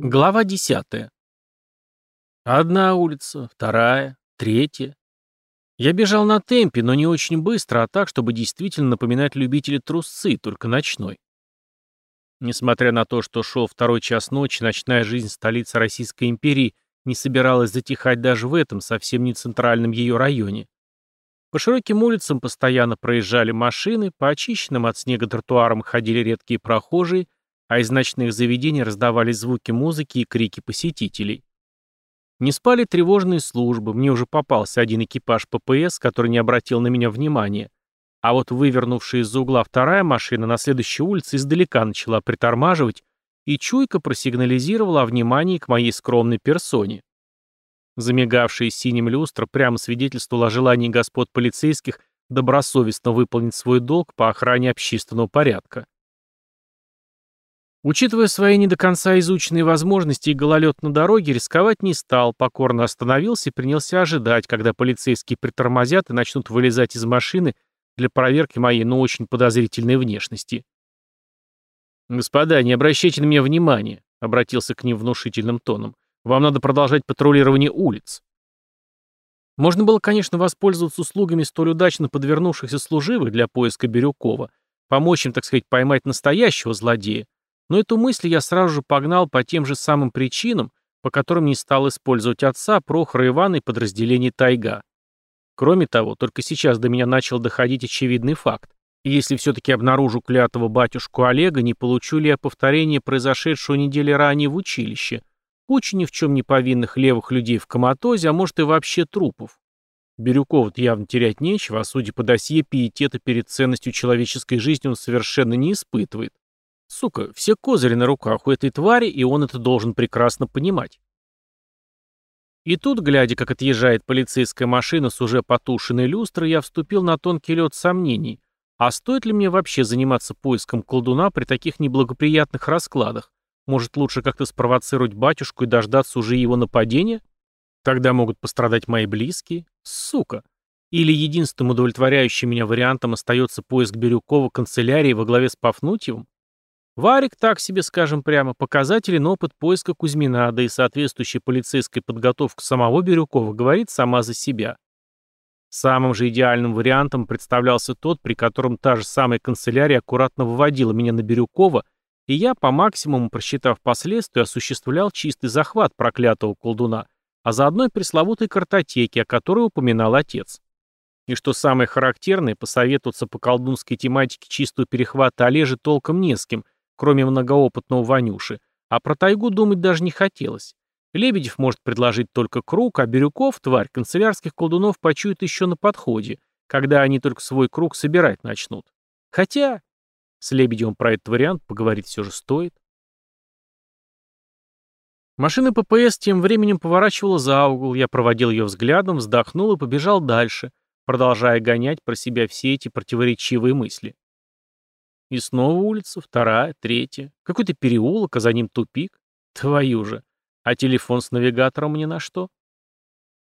Глава десятая. Одна улица, вторая, третья. Я бежал на темпе, но не очень быстро, а так, чтобы действительно напоминать любителя трусцы, только ночной. Несмотря на то, что шел второй час ночи, ночная жизнь столицы Российской империи не собиралась затихать даже в этом, совсем не центральном ее районе. По широким улицам постоянно проезжали машины, по очищенным от снега тротуарам ходили редкие прохожие, а из ночных заведений раздавались звуки музыки и крики посетителей. Не спали тревожные службы, мне уже попался один экипаж ППС, который не обратил на меня внимания. А вот вывернувшая из-за угла вторая машина на следующей улице издалека начала притормаживать, и чуйка просигнализировала о внимании к моей скромной персоне. Замигавшая синим люстра прямо свидетельствовала о желании господ полицейских добросовестно выполнить свой долг по охране общественного порядка. Учитывая свои не до конца изученные возможности и гололед на дороге, рисковать не стал, покорно остановился и принялся ожидать, когда полицейские притормозят и начнут вылезать из машины для проверки моей, но очень подозрительной внешности. «Господа, не обращайте на меня внимания», — обратился к ним внушительным тоном. «Вам надо продолжать патрулирование улиц». Можно было, конечно, воспользоваться услугами столь удачно подвернувшихся служивых для поиска Бирюкова, помочь им, так сказать, поймать настоящего злодея, но эту мысль я сразу же погнал по тем же самым причинам, по которым не стал использовать отца, Прохора Ивана и подразделение «Тайга». Кроме того, только сейчас до меня начал доходить очевидный факт. Если все-таки обнаружу клятого батюшку Олега, не получу ли я повторение произошедшего недели ранее в училище? Куча ни в чем не повинных левых людей в коматозе, а может и вообще трупов. Бирюкова-то явно терять нечего, а судя по досье, пиетета перед ценностью человеческой жизни он совершенно не испытывает. Сука, все козыри на руках у этой твари, и он это должен прекрасно понимать. И тут, глядя, как отъезжает полицейская машина с уже потушенной люстрой, я вступил на тонкий лед сомнений. А стоит ли мне вообще заниматься поиском колдуна при таких неблагоприятных раскладах? Может, лучше как-то спровоцировать батюшку и дождаться уже его нападения? Тогда могут пострадать мои близкие. Сука. Или единственным удовлетворяющим меня вариантом остается поиск Бирюкова канцелярии во главе с Пафнутьевым? Варик, так себе скажем прямо, показателен опыт поиска Кузьмина, да и соответствующая полицейская подготовка самого Бирюкова говорит сама за себя. Самым же идеальным вариантом представлялся тот, при котором та же самая канцелярия аккуратно выводила меня на Бирюкова, и я, по максимуму просчитав последствия, осуществлял чистый захват проклятого колдуна, а заодно и пресловутой картотеки, о которой упоминал отец. И что самое характерное, посоветоваться по колдунской тематике чистого перехвата Олежи толком не с кем – кроме многоопытного Ванюши, а про тайгу думать даже не хотелось. Лебедев может предложить только круг, а Бирюков, тварь, канцелярских колдунов почует еще на подходе, когда они только свой круг собирать начнут. Хотя, с Лебедевым про этот вариант поговорить все же стоит. Машина ППС тем временем поворачивала за угол, я проводил ее взглядом, вздохнул и побежал дальше, продолжая гонять про себя все эти противоречивые мысли. И снова улица, вторая, третья. Какой-то переулок, а за ним тупик. Твою же. А телефон с навигатором мне на что?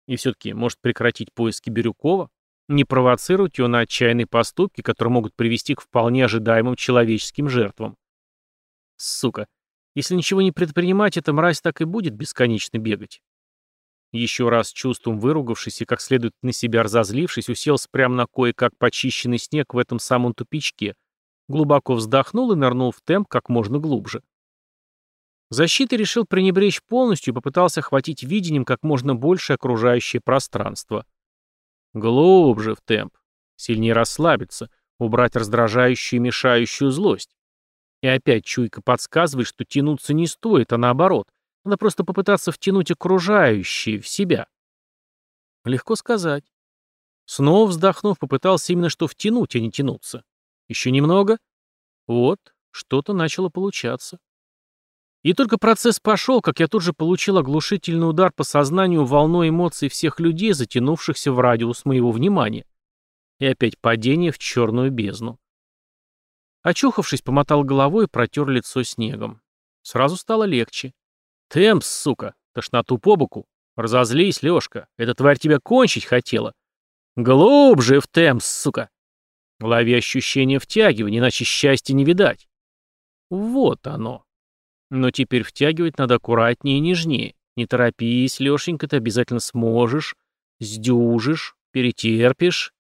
И все-таки, может прекратить поиски Бирюкова? Не провоцировать его на отчаянные поступки, которые могут привести к вполне ожидаемым человеческим жертвам. Сука. Если ничего не предпринимать, эта мразь так и будет бесконечно бегать. Еще раз чувством выругавшись и как следует на себя разозлившись, уселся прямо на кое-как почищенный снег в этом самом тупичке, Глубоко вздохнул и нырнул в темп как можно глубже. Защитой решил пренебречь полностью и попытался охватить видением как можно больше окружающее пространство. Глубже в темп. Сильнее расслабиться, убрать раздражающую и мешающую злость. И опять чуйка подсказывает, что тянуться не стоит, а наоборот. Надо просто попытаться втянуть окружающие в себя. Легко сказать. Снова вздохнув, попытался именно что втянуть, а не тянуться. Еще немного. Вот, что-то начало получаться. И только процесс пошел, как я тут же получил оглушительный удар по сознанию волной эмоций всех людей, затянувшихся в радиус моего внимания. И опять падение в черную бездну. Очухавшись, помотал головой и протер лицо снегом. Сразу стало легче. «Темп, сука! Тошноту по боку! Разозлись, Лёшка! Эта тварь тебя кончить хотела! Глубже в темп, сука!» Лови ощущение втягивания, иначе счастья не видать. Вот оно. Но теперь втягивать надо аккуратнее и нежнее. Не торопись, Лешенька, ты обязательно сможешь, сдюжишь, перетерпишь.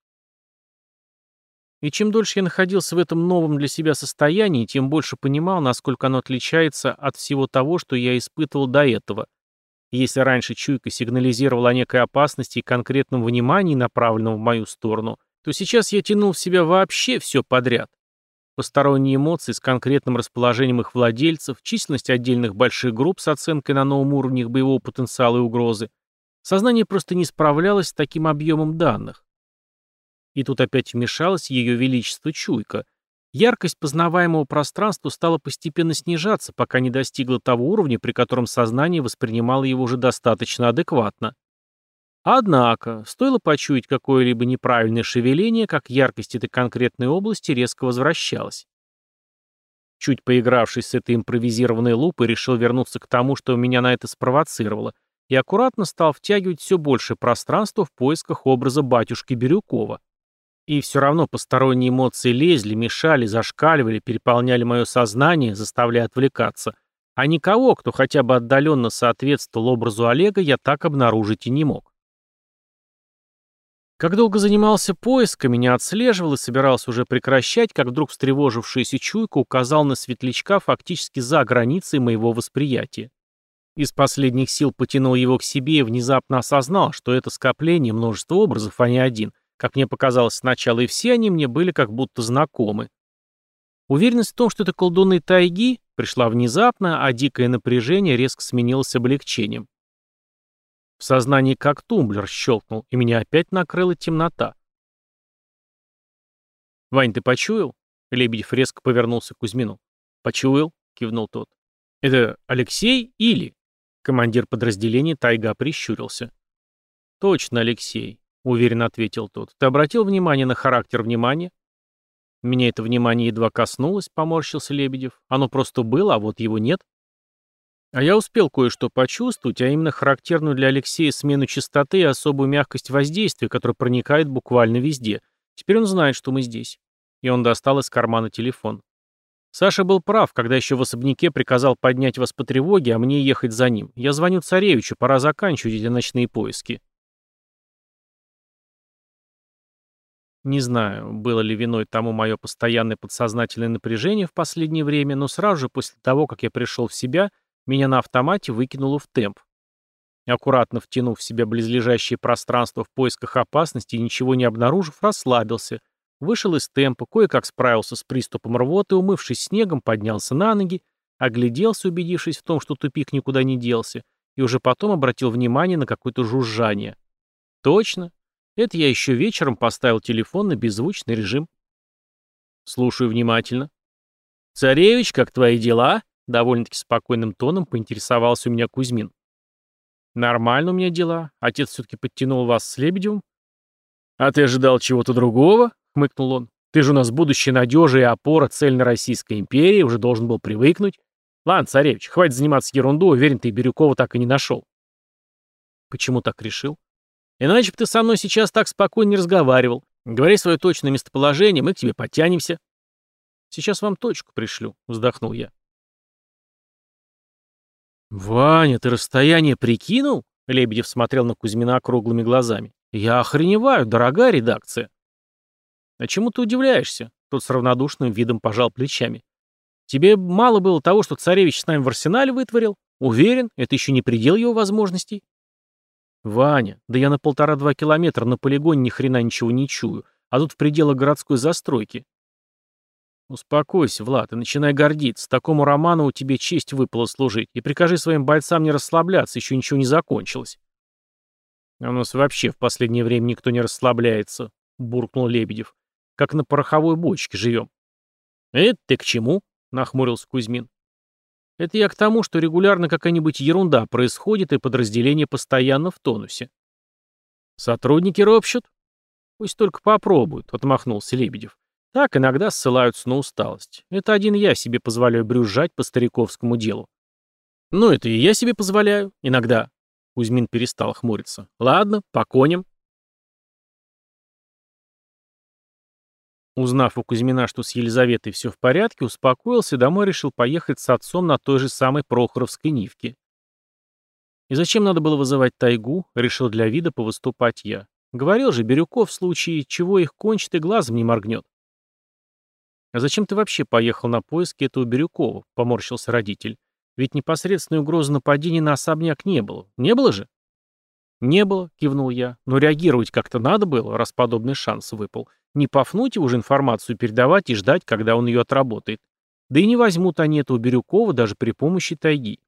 И чем дольше я находился в этом новом для себя состоянии, тем больше понимал, насколько оно отличается от всего того, что я испытывал до этого. Если раньше чуйка сигнализировала о некой опасности и конкретном внимании, направленном в мою сторону, то сейчас я тянул в себя вообще все подряд. Посторонние эмоции с конкретным расположением их владельцев, численность отдельных больших групп с оценкой на новом уровне их боевого потенциала и угрозы. Сознание просто не справлялось с таким объемом данных. И тут опять вмешалась ее величество чуйка. Яркость познаваемого пространства стала постепенно снижаться, пока не достигла того уровня, при котором сознание воспринимало его уже достаточно адекватно. Однако, стоило почуять какое-либо неправильное шевеление, как яркость этой конкретной области резко возвращалась. Чуть поигравшись с этой импровизированной лупой, решил вернуться к тому, что меня на это спровоцировало, и аккуратно стал втягивать все больше пространства в поисках образа батюшки Бирюкова. И все равно посторонние эмоции лезли, мешали, зашкаливали, переполняли мое сознание, заставляя отвлекаться. А никого, кто хотя бы отдаленно соответствовал образу Олега, я так обнаружить и не мог. Как долго занимался поисками, не отслеживал и собирался уже прекращать, как вдруг встревожившаяся чуйка указал на светлячка фактически за границей моего восприятия. Из последних сил потянул его к себе и внезапно осознал, что это скопление множества образов, а не один. Как мне показалось сначала, и все они мне были как будто знакомы. Уверенность в том, что это колдуны тайги, пришла внезапно, а дикое напряжение резко сменилось облегчением. В сознании как тумблер щелкнул, и меня опять накрыла темнота. «Вань, ты почуял?» Лебедев резко повернулся к Кузьмину. «Почуял?» — кивнул тот. «Это Алексей или?» Командир подразделения Тайга прищурился. «Точно, Алексей», — уверенно ответил тот. «Ты обратил внимание на характер внимания?» «Меня это внимание едва коснулось», — поморщился Лебедев. «Оно просто было, а вот его нет». А я успел кое-что почувствовать, а именно характерную для Алексея смену частоты и особую мягкость воздействия, которая проникает буквально везде. Теперь он знает, что мы здесь. И он достал из кармана телефон. Саша был прав, когда еще в особняке приказал поднять вас по тревоге, а мне ехать за ним. Я звоню царевичу, пора заканчивать эти ночные поиски. Не знаю, было ли виной тому мое постоянное подсознательное напряжение в последнее время, но сразу же после того, как я пришел в себя – меня на автомате выкинуло в темп. Аккуратно втянув в себя близлежащее пространство в поисках опасности и ничего не обнаружив, расслабился, вышел из темпа, кое-как справился с приступом рвоты, умывшись снегом, поднялся на ноги, огляделся, убедившись в том, что тупик никуда не делся, и уже потом обратил внимание на какое-то жужжание. Точно. Это я еще вечером поставил телефон на беззвучный режим. Слушаю внимательно. «Царевич, как твои дела?» Довольно-таки спокойным тоном поинтересовался у меня Кузьмин. «Нормально у меня дела. Отец все-таки подтянул вас с Лебедевым». «А ты ожидал чего-то другого?» — хмыкнул он. «Ты же у нас будущая надежа и опора цельной Российской империи, уже должен был привыкнуть. Ладно, царевич, хватит заниматься ерундой, уверен, ты Бирюкова так и не нашел». «Почему так решил?» «Иначе бы ты со мной сейчас так спокойно не разговаривал. Говори свое точное местоположение, мы к тебе подтянемся». «Сейчас вам точку пришлю», — вздохнул я. «Ваня, ты расстояние прикинул?» Лебедев смотрел на Кузьмина круглыми глазами. «Я охреневаю, дорогая редакция». «А чему ты удивляешься?» Тот с равнодушным видом пожал плечами. «Тебе мало было того, что царевич с нами в арсенале вытворил? Уверен, это еще не предел его возможностей?» «Ваня, да я на полтора-два километра на полигоне ни хрена ничего не чую, а тут в пределах городской застройки. «Успокойся, Влад, и начинай гордиться. Такому Романову тебе честь выпало служить. И прикажи своим бойцам не расслабляться, еще ничего не закончилось». «А «У нас вообще в последнее время никто не расслабляется», — буркнул Лебедев. «Как на пороховой бочке живем». «Это ты к чему?» — нахмурился Кузьмин. «Это я к тому, что регулярно какая-нибудь ерунда происходит, и подразделение постоянно в тонусе». «Сотрудники ропщут?» «Пусть только попробуют», — отмахнулся Лебедев. Так иногда ссылаются на усталость. Это один я себе позволяю брюзжать по стариковскому делу. Ну, это и я себе позволяю. Иногда. Кузьмин перестал хмуриться. Ладно, по коням. Узнав у Кузьмина, что с Елизаветой все в порядке, успокоился, домой решил поехать с отцом на той же самой Прохоровской Нивке. И зачем надо было вызывать тайгу, решил для вида повыступать я. Говорил же, Бирюков в случае чего их кончит и глазом не моргнет. «А зачем ты вообще поехал на поиски этого Бирюкова?» — поморщился родитель. «Ведь непосредственной угрозы нападения на особняк не было. Не было же?» «Не было», — кивнул я. «Но реагировать как-то надо было, раз подобный шанс выпал. Не пафнуть его же информацию передавать и ждать, когда он ее отработает. Да и не возьмут они этого Бирюкова даже при помощи тайги.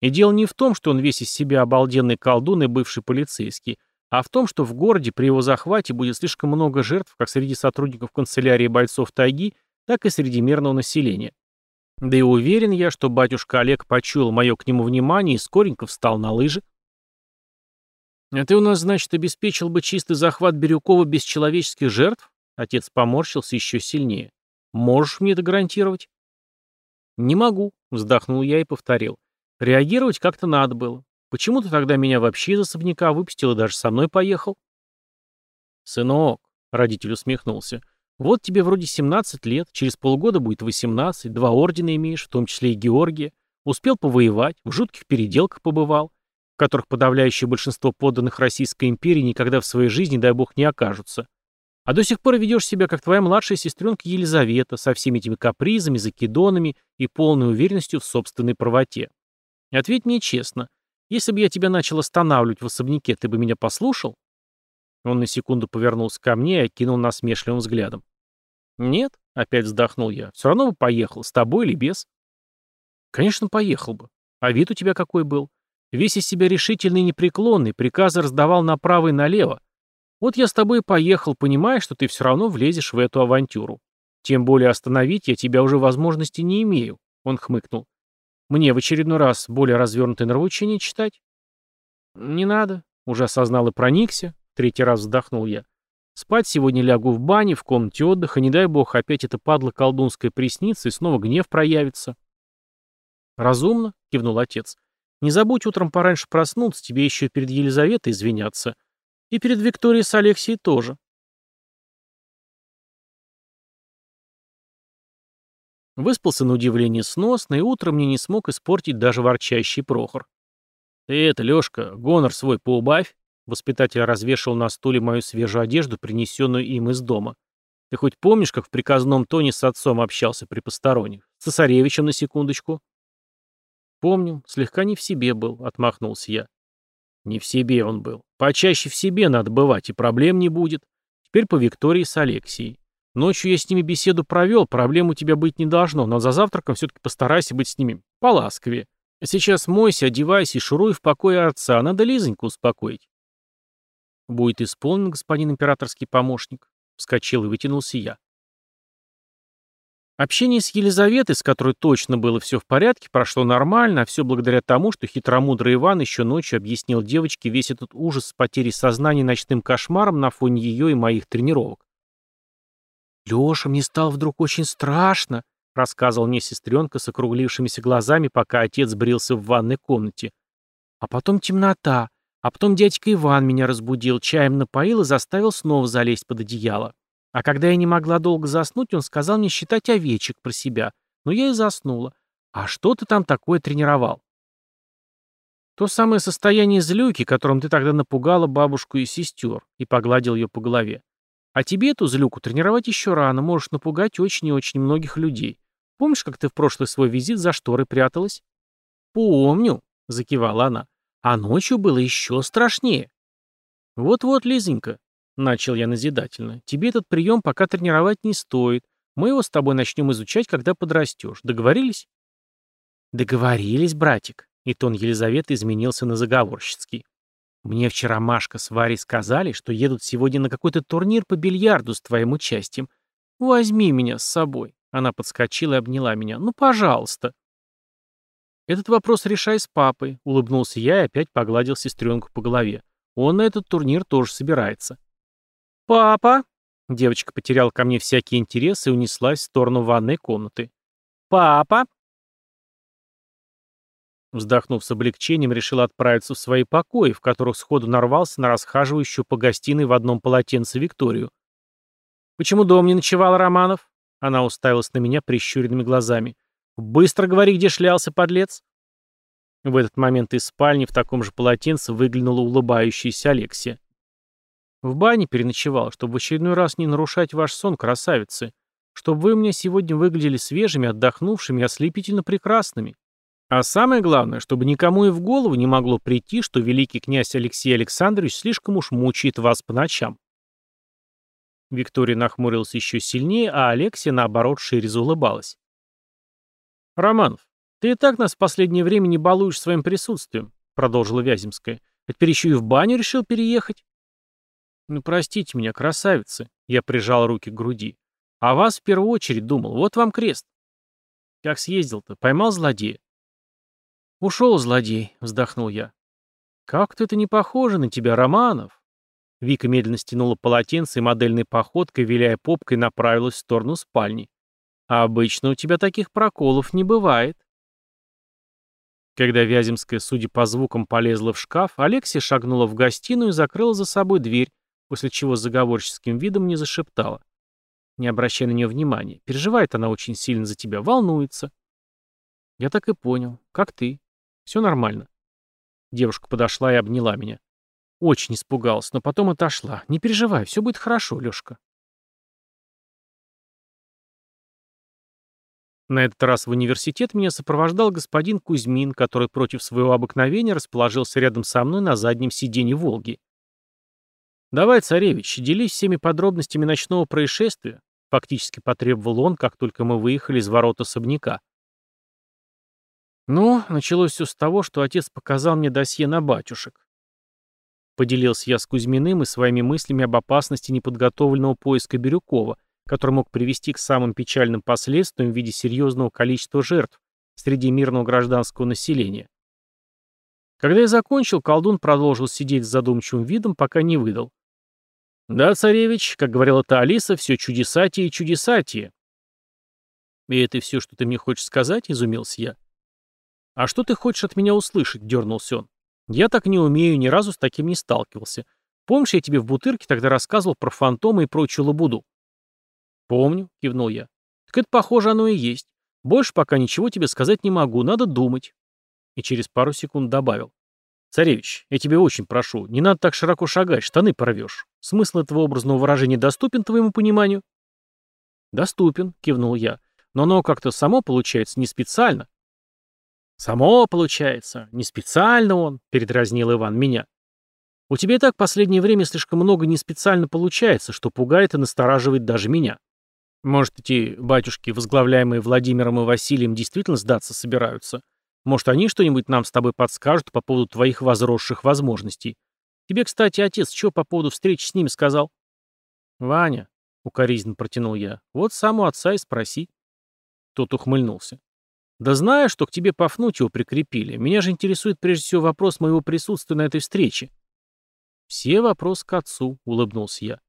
И дело не в том, что он весь из себя обалденный колдун и бывший полицейский, а в том, что в городе при его захвате будет слишком много жертв как среди сотрудников канцелярии бойцов тайги, так и среди мирного населения. Да и уверен я, что батюшка Олег почуял мое к нему внимание и скоренько встал на лыжи. «А ты у нас, значит, обеспечил бы чистый захват Бирюкова без человеческих жертв?» Отец поморщился еще сильнее. «Можешь мне это гарантировать?» «Не могу», — вздохнул я и повторил. «Реагировать как-то надо было. Почему ты тогда меня вообще из особняка выпустил и даже со мной поехал?» «Сынок», — родитель усмехнулся, вот тебе вроде 17 лет, через полгода будет 18, два ордена имеешь, в том числе и Георгия. Успел повоевать, в жутких переделках побывал, в которых подавляющее большинство подданных Российской империи никогда в своей жизни, дай бог, не окажутся. А до сих пор ведешь себя, как твоя младшая сестренка Елизавета, со всеми этими капризами, закидонами и полной уверенностью в собственной правоте. Ответь мне честно, если бы я тебя начал останавливать в особняке, ты бы меня послушал? Он на секунду повернулся ко мне и окинул насмешливым взглядом. «Нет», — опять вздохнул я, — «все равно бы поехал, с тобой или без». «Конечно, поехал бы. А вид у тебя какой был? Весь из себя решительный и непреклонный, приказы раздавал направо и налево. Вот я с тобой и поехал, понимая, что ты все равно влезешь в эту авантюру. Тем более остановить я тебя уже возможности не имею», — он хмыкнул. «Мне в очередной раз более развернутое нравоучение читать?» «Не надо», — уже осознал и проникся, третий раз вздохнул я. Спать сегодня лягу в бане, в комнате отдыха, не дай бог, опять эта падла колдунская приснится, и снова гнев проявится. Разумно, кивнул отец. Не забудь утром пораньше проснуться, тебе еще перед Елизаветой извиняться. И перед Викторией с Алексией тоже. Выспался на удивление сносно, и утром мне не смог испортить даже ворчащий Прохор. «Ты это, Лёшка, гонор свой поубавь», Воспитатель развешал на стуле мою свежую одежду, принесенную им из дома. Ты хоть помнишь, как в приказном тоне с отцом общался при посторонних? С цесаревичем на секундочку? Помню, слегка не в себе был, отмахнулся я. Не в себе он был. Почаще в себе надо бывать, и проблем не будет. Теперь по Виктории с Алексией. Ночью я с ними беседу провел, проблем у тебя быть не должно, но за завтраком все-таки постарайся быть с ними поласковее. Сейчас мойся, одевайся и шуруй в покое отца, надо Лизоньку успокоить. «Будет исполнен, господин императорский помощник», — вскочил и вытянулся я. Общение с Елизаветой, с которой точно было все в порядке, прошло нормально, а все благодаря тому, что хитромудрый Иван еще ночью объяснил девочке весь этот ужас с потерей сознания ночным кошмаром на фоне ее и моих тренировок. «Леша, мне стало вдруг очень страшно», — рассказывал мне сестренка с округлившимися глазами, пока отец брился в ванной комнате. «А потом темнота, а потом дядька Иван меня разбудил, чаем напоил и заставил снова залезть под одеяло. А когда я не могла долго заснуть, он сказал мне считать овечек про себя. Но я и заснула. А что ты там такое тренировал? То самое состояние злюки, которым ты тогда напугала бабушку и сестер, и погладил ее по голове. А тебе эту злюку тренировать еще рано, можешь напугать очень и очень многих людей. Помнишь, как ты в прошлый свой визит за шторы пряталась? Помню, закивала она. А ночью было еще страшнее. Вот-вот, Лизонька, начал я назидательно, тебе этот прием пока тренировать не стоит. Мы его с тобой начнем изучать, когда подрастешь. Договорились? Договорились, братик. И тон Елизаветы изменился на заговорщицкий. Мне вчера Машка с Варей сказали, что едут сегодня на какой-то турнир по бильярду с твоим участием. Возьми меня с собой. Она подскочила и обняла меня. Ну, пожалуйста. «Этот вопрос решай с папой», — улыбнулся я и опять погладил сестренку по голове. «Он на этот турнир тоже собирается». «Папа!» Девочка потеряла ко мне всякий интерес и унеслась в сторону ванной комнаты. «Папа!» Вздохнув с облегчением, решил отправиться в свои покои, в которых сходу нарвался на расхаживающую по гостиной в одном полотенце Викторию. Почему дом не ночевал, Романов? Она уставилась на меня прищуренными глазами. Быстро говори, где шлялся, подлец. В этот момент из спальни в таком же полотенце выглянула улыбающаяся Алексия. В бане переночевал, чтобы в очередной раз не нарушать ваш сон, красавицы. Чтобы вы мне сегодня выглядели свежими, отдохнувшими и ослепительно прекрасными. А самое главное, чтобы никому и в голову не могло прийти, что великий князь Алексей Александрович слишком уж мучает вас по ночам. Виктория нахмурилась еще сильнее, а Алексия, наоборот, шире заулыбалась. «Романов, ты и так нас в последнее время не балуешь своим присутствием», продолжила Вяземская. «А теперь еще и в баню решил переехать?» «Ну, простите меня, красавицы», я прижал руки к груди. «А вас в первую очередь думал, вот вам крест». «Как съездил-то? Поймал злодея?» «Ушел злодей», — вздохнул я. «Как-то это не похоже на тебя, Романов». Вика медленно стянула полотенце и модельной походкой, виляя попкой, направилась в сторону спальни. А обычно у тебя таких проколов не бывает. Когда Вяземская, судя по звукам, полезла в шкаф, Алексия шагнула в гостиную и закрыла за собой дверь, после чего с заговорческим видом не зашептала. Не обращай на нее внимания. Переживает она очень сильно за тебя, волнуется. Я так и понял. Как ты? Все нормально. Девушка подошла и обняла меня. Очень испугалась, но потом отошла. Не переживай, все будет хорошо, Лешка. На этот раз в университет меня сопровождал господин Кузьмин, который против своего обыкновения расположился рядом со мной на заднем сиденье «Волги». «Давай, царевич, делись всеми подробностями ночного происшествия», фактически потребовал он, как только мы выехали из ворот особняка. Ну, началось все с того, что отец показал мне досье на батюшек. Поделился я с Кузьминым и своими мыслями об опасности неподготовленного поиска Бирюкова, который мог привести к самым печальным последствиям в виде серьезного количества жертв среди мирного гражданского населения. Когда я закончил, колдун продолжил сидеть с задумчивым видом, пока не выдал. «Да, царевич, как говорила та Алиса, все чудесатие и чудесатие». «И это все, что ты мне хочешь сказать?» — изумился я. «А что ты хочешь от меня услышать?» — дернулся он. Я так не умею, ни разу с таким не сталкивался. Помнишь, я тебе в бутырке тогда рассказывал про фантомы и прочую лабуду? Помню, кивнул я. Так это, похоже, оно и есть. Больше пока ничего тебе сказать не могу, надо думать. И через пару секунд добавил. Царевич, я тебе очень прошу, не надо так широко шагать, штаны порвешь. Смысл этого образного выражения доступен твоему пониманию? Доступен, кивнул я. Но оно как-то само получается не специально. «Само получается. Не специально он», — передразнил Иван меня. «У тебя и так последнее время слишком много не специально получается, что пугает и настораживает даже меня. Может, эти батюшки, возглавляемые Владимиром и Василием, действительно сдаться собираются? Может, они что-нибудь нам с тобой подскажут по поводу твоих возросших возможностей? Тебе, кстати, отец что по поводу встречи с ними сказал?» «Ваня», — укоризненно протянул я, — «вот сам у отца и спроси». Тот ухмыльнулся. «Да знаю, что к тебе Пафнутьеву прикрепили. Меня же интересует прежде всего вопрос моего присутствия на этой встрече». «Все вопрос к отцу», — улыбнулся я.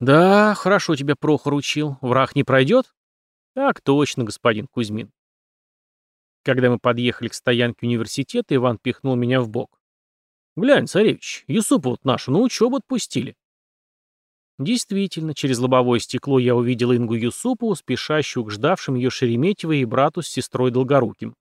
«Да, хорошо тебя Прохор учил. Враг не пройдет?» «Так точно, господин Кузьмин». Когда мы подъехали к стоянке университета, Иван пихнул меня в бок. «Глянь, царевич, Юсупа вот нашу на учебу отпустили». Действительно, через лобовое стекло я увидел Ингу Юсупову, спешащую к ждавшим ее Шереметьево и брату с сестрой Долгоруким.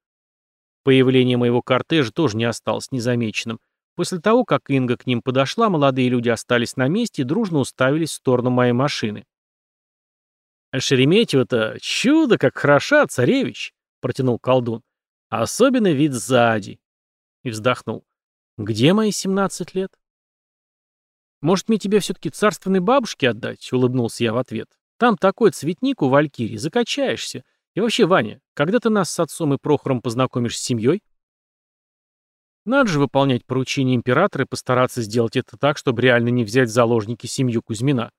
Появление моего кортежа тоже не осталось незамеченным. После того, как Инга к ним подошла, молодые люди остались на месте и дружно уставились в сторону моей машины. «А Шереметьево-то чудо как хороша, царевич!» — протянул колдун. «Особенно вид сзади!» И вздохнул. «Где мои семнадцать лет?» «Может, мне тебе все-таки царственной бабушке отдать?» — улыбнулся я в ответ. «Там такой цветник у Валькирии, закачаешься. И вообще, Ваня, когда ты нас с отцом и Прохором познакомишь с семьей?» Надо же выполнять поручение императора и постараться сделать это так, чтобы реально не взять в заложники семью Кузьмина.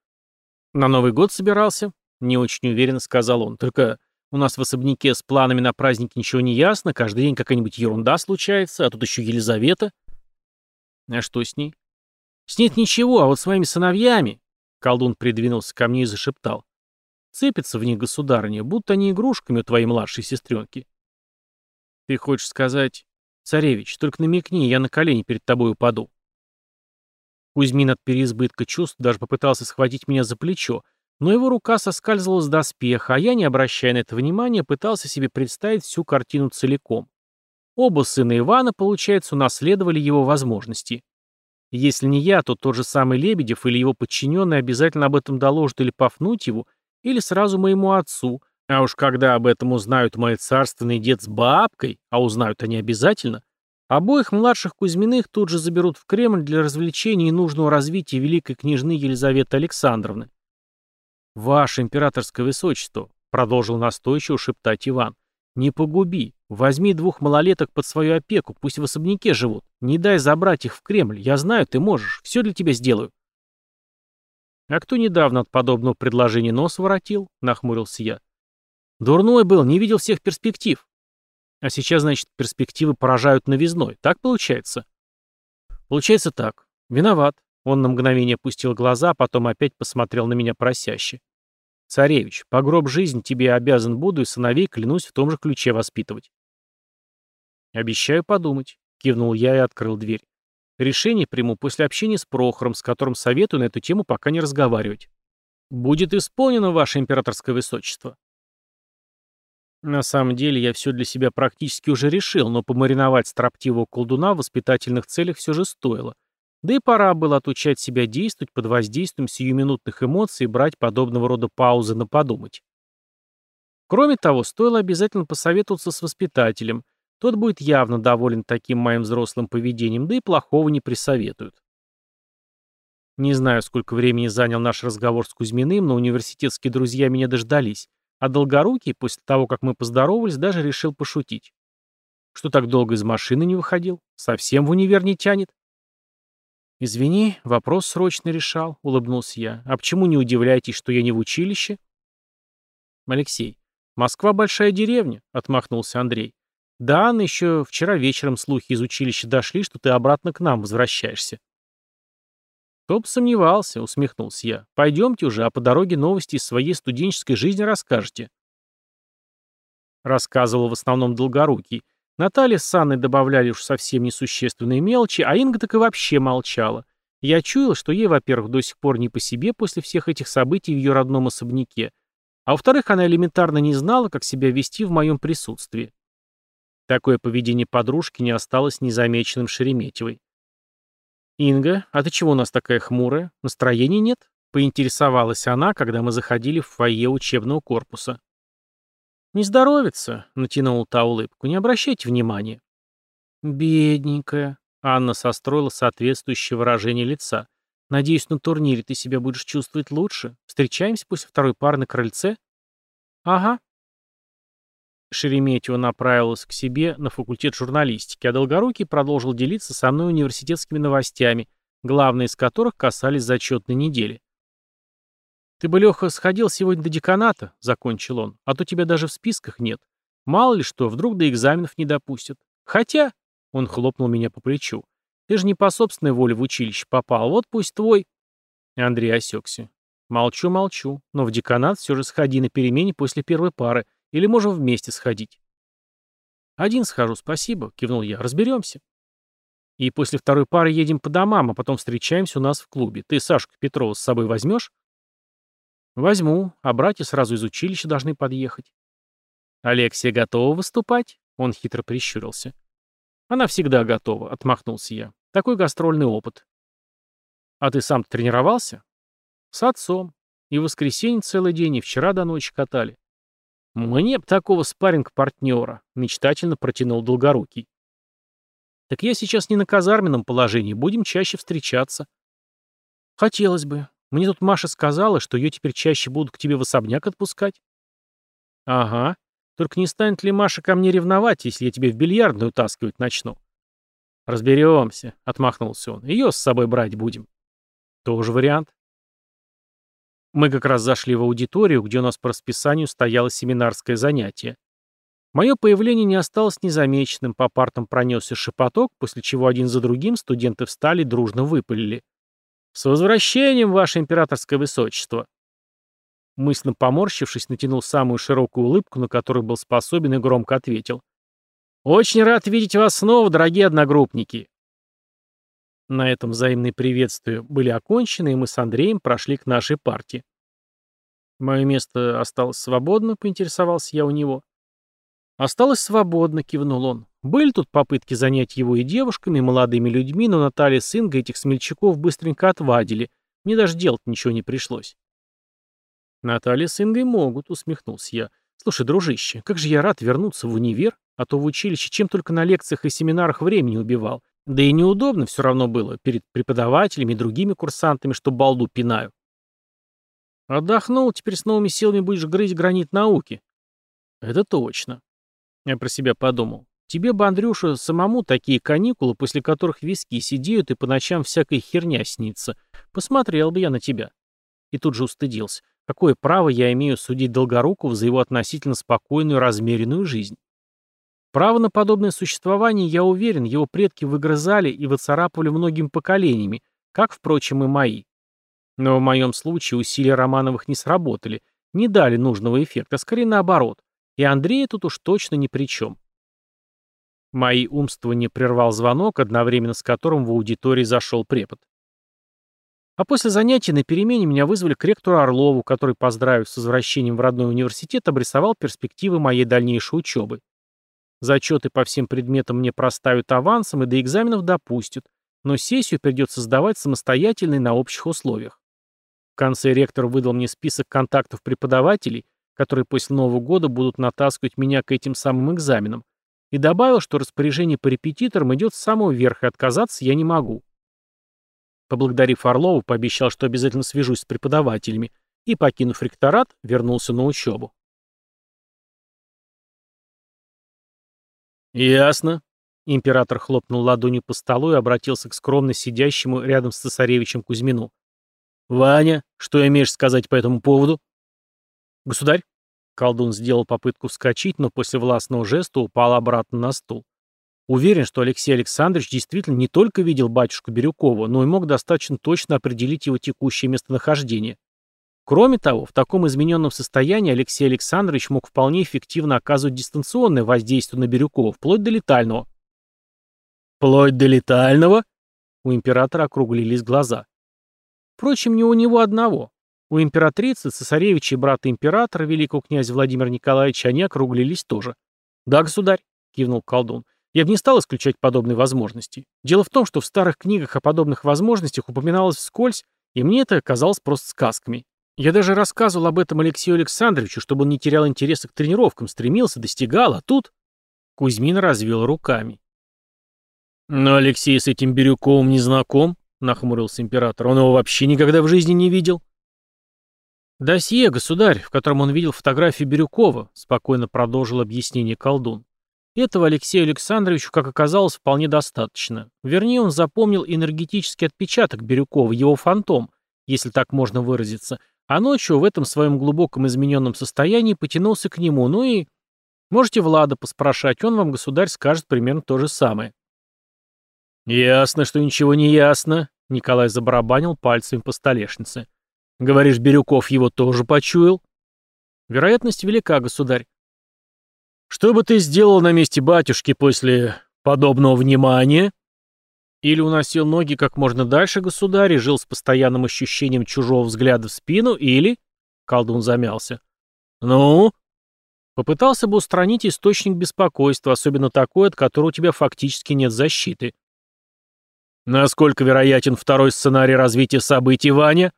«На Новый год собирался?» — не очень уверенно сказал он. «Только у нас в особняке с планами на праздники ничего не ясно, каждый день какая-нибудь ерунда случается, а тут еще Елизавета». «А что с ней?» «С нет ничего, а вот с моими сыновьями...» Колдун придвинулся ко мне и зашептал. «Цепятся в них государыня, будто они игрушками у твоей младшей сестренки». «Ты хочешь сказать...» «Царевич, только намекни, я на колени перед тобой упаду». Кузьмин от переизбытка чувств даже попытался схватить меня за плечо, Но его рука соскальзывала с доспеха, а я, не обращая на это внимания, пытался себе представить всю картину целиком. Оба сына Ивана, получается, унаследовали его возможности. Если не я, то тот же самый Лебедев или его подчиненный обязательно об этом доложат или Пафнутьеву, или сразу моему отцу, а уж когда об этом узнают мой царственный дед с бабкой, а узнают они обязательно, обоих младших Кузьминых тут же заберут в Кремль для развлечения и нужного развития великой княжны Елизаветы Александровны. «Ваше императорское высочество», — продолжил настойчиво шептать Иван, — «не погуби, возьми двух малолеток под свою опеку, пусть в особняке живут, не дай забрать их в Кремль, я знаю, ты можешь, все для тебя сделаю». «А кто недавно от подобного предложения нос воротил?» — нахмурился я. Дурной был, не видел всех перспектив. А сейчас, значит, перспективы поражают новизной. Так получается? Получается так. Виноват. Он на мгновение опустил глаза, а потом опять посмотрел на меня просяще. Царевич, по гроб жизнь тебе обязан буду и сыновей, клянусь, в том же ключе воспитывать. Обещаю подумать. Кивнул я и открыл дверь. Решение приму после общения с Прохором, с которым советую на эту тему пока не разговаривать. Будет исполнено, ваше императорское высочество. На самом деле я все для себя практически уже решил, но помариновать строптивого колдуна в воспитательных целях все же стоило. Да и пора было отучать себя действовать под воздействием сиюминутных эмоций и брать подобного рода паузы на подумать. Кроме того, стоило обязательно посоветоваться с воспитателем. Тот будет явно доволен таким моим взрослым поведением, да и плохого не присоветует. Не знаю, сколько времени занял наш разговор с Кузьминым, но университетские друзья меня дождались. А Долгорукий, после того, как мы поздоровались, даже решил пошутить. Что так долго из машины не выходил? Совсем в универ не тянет? «Извини, вопрос срочно решал», — улыбнулся я. «А почему не удивляетесь, что я не в училище?» «Алексей, Москва большая деревня», — отмахнулся Андрей. «Да, Анна, еще вчера вечером слухи из училища дошли, что ты обратно к нам возвращаешься». «Кто бы сомневался», — усмехнулся я. «Пойдемте уже, а по дороге новости из своей студенческой жизни расскажете». Рассказывал в основном Долгорукий. Наталья с Анной добавляли уж совсем несущественные мелочи, а Инга так и вообще молчала. Я чуял, что ей, во-первых, до сих пор не по себе после всех этих событий в ее родном особняке, а во-вторых, она элементарно не знала, как себя вести в моем присутствии. Такое поведение подружки не осталось незамеченным Шереметьевой. «Инга, а ты чего у нас такая хмурая? Настроения нет?» — поинтересовалась она, когда мы заходили в фойе учебного корпуса. «Не здоровится», — натянула та улыбку, — «не обращайте внимания». «Бедненькая», — Анна состроила соответствующее выражение лица. «Надеюсь, на турнире ты себя будешь чувствовать лучше. Встречаемся после второй пары на крыльце?» «Ага», Шереметьева направилась к себе на факультет журналистики, а Долгорукий продолжил делиться со мной университетскими новостями, главные из которых касались зачетной недели. «Ты бы, Леха, сходил сегодня до деканата», — закончил он, — «а то тебя даже в списках нет. Мало ли что, вдруг до экзаменов не допустят. Хотя...» — он хлопнул меня по плечу. «Ты же не по собственной воле в училище попал, вот пусть твой...» Андрей осекся. «Молчу, молчу, но в деканат все же сходи на перемене после первой пары. Или можем вместе сходить?» «Один схожу, спасибо», — кивнул я. «Разберемся». «И после второй пары едем по домам, а потом встречаемся у нас в клубе. Ты Сашку Петрова с собой возьмешь?» «Возьму, а братья сразу из училища должны подъехать». «Алексия готова выступать?» Он хитро прищурился. «Она всегда готова», — отмахнулся я. «Такой гастрольный опыт». «А ты сам тренировался?» «С отцом. И в воскресенье целый день, и вчера до ночи катали. «Мне б такого спарринг-партнера», — мечтательно протянул Долгорукий. «Так я сейчас не на казарменном положении, будем чаще встречаться». «Хотелось бы. Мне тут Маша сказала, что ее теперь чаще будут к тебе в особняк отпускать». «Ага. Только не станет ли Маша ко мне ревновать, если я тебе в бильярдную таскивать начну?» «Разберемся», — отмахнулся он. «Ее с собой брать будем». «Тоже вариант. Мы как раз зашли в аудиторию, где у нас по расписанию стояло семинарское занятие. Мое появление не осталось незамеченным, по партам пронесся шепоток, после чего один за другим студенты встали и дружно выпалили. «С возвращением, ваше императорское высочество!» Мысленно поморщившись, натянул самую широкую улыбку, на которую был способен, и громко ответил. «Очень рад видеть вас снова, дорогие одногруппники!» На этом взаимные приветствия были окончены, и мы с Андреем прошли к нашей партии. Мое место осталось свободно, поинтересовался я у него. Осталось свободно, кивнул он. Были тут попытки занять его и девушками, и молодыми людьми, но Наталья с Ингой этих смельчаков быстренько отвадили. Мне даже делать ничего не пришлось. Наталья с Ингой могут, усмехнулся я. Слушай, дружище, как же я рад вернуться в универ, а то в училище чем только на лекциях и семинарах времени убивал. Да и неудобно все равно было перед преподавателями и другими курсантами, что балду пинаю. Отдохнул, теперь с новыми силами будешь грызть гранит науки. Это точно. Я про себя подумал. Тебе бы, Андрюша, самому такие каникулы, после которых виски сидеют и по ночам всякая херня снится. Посмотрел бы я на тебя. И тут же устыдился. Какое право я имею судить Долгорукова за его относительно спокойную размеренную жизнь? Право на подобное существование, я уверен, его предки выгрызали и выцарапывали многими поколениями, как, впрочем, и мои. Но в моем случае усилия Романовых не сработали, не дали нужного эффекта, скорее наоборот. И Андрей тут уж точно ни при чем. Мои умствования прервал звонок, одновременно с которым в аудитории зашел препод. А после занятий на перемене меня вызвали к ректору Орлову, который, поздравив с возвращением в родной университет, обрисовал перспективы моей дальнейшей учебы. Зачеты по всем предметам мне проставят авансом и до экзаменов допустят, но сессию придется сдавать самостоятельно и на общих условиях. В конце ректор выдал мне список контактов преподавателей, которые после Нового года будут натаскивать меня к этим самым экзаменам, и добавил, что распоряжение по репетиторам идет с самого верха, и отказаться я не могу. Поблагодарив Орлову, пообещал, что обязательно свяжусь с преподавателями, и, покинув ректорат, вернулся на учебу. «Ясно». Император хлопнул ладонью по столу и обратился к скромно сидящему рядом с цесаревичем Кузьмину. «Ваня, что имеешь сказать по этому поводу?» «Государь?» Колдун сделал попытку вскочить, но после властного жеста упал обратно на стул. Уверен, что Алексей Александрович действительно не только видел батюшку Бирюкова, но и мог достаточно точно определить его текущее местонахождение. Кроме того, в таком измененном состоянии Алексей Александрович мог вполне эффективно оказывать дистанционное воздействие на Бирюкова, вплоть до летального. «Вплоть до летального?» У императора округлились глаза. Впрочем, не у него одного. У императрицы, цесаревича и брата императора, великого князя Владимира Николаевича, они округлились тоже. «Да, государь», — кивнул колдун, — «я бы не стал исключать подобные возможности. Дело в том, что в старых книгах о подобных возможностях упоминалось вскользь, и мне это казалось просто сказками. Я даже рассказывал об этом Алексею Александровичу, чтобы он не терял интереса к тренировкам, стремился, достигал, а тут...» Кузьмин развел руками. «Но Алексей с этим Бирюковым не знаком», — нахмурился император. «Он его вообще никогда в жизни не видел». «Досье, государь, в котором он видел фотографии Бирюкова», — спокойно продолжил объяснение колдун. Этого Алексею Александровичу, как оказалось, вполне достаточно. Вернее, он запомнил энергетический отпечаток Бирюкова, его фантом, если так можно выразиться, а ночью в этом своем глубоком измененном состоянии потянулся к нему, ну и... Можете Влада поспрашать, он вам, государь, скажет примерно то же самое. «Ясно, что ничего не ясно», — Николай забарабанил пальцами по столешнице. Говоришь, Бирюков его тоже почуял? Вероятность велика, государь. Что бы ты сделал на месте батюшки после подобного внимания? Или уносил ноги как можно дальше, государь, и жил с постоянным ощущением чужого взгляда в спину, или... Колдун замялся. Ну? Попытался бы устранить источник беспокойства, особенно такой, от которого у тебя фактически нет защиты. Насколько вероятен второй сценарий развития событий, Ваня?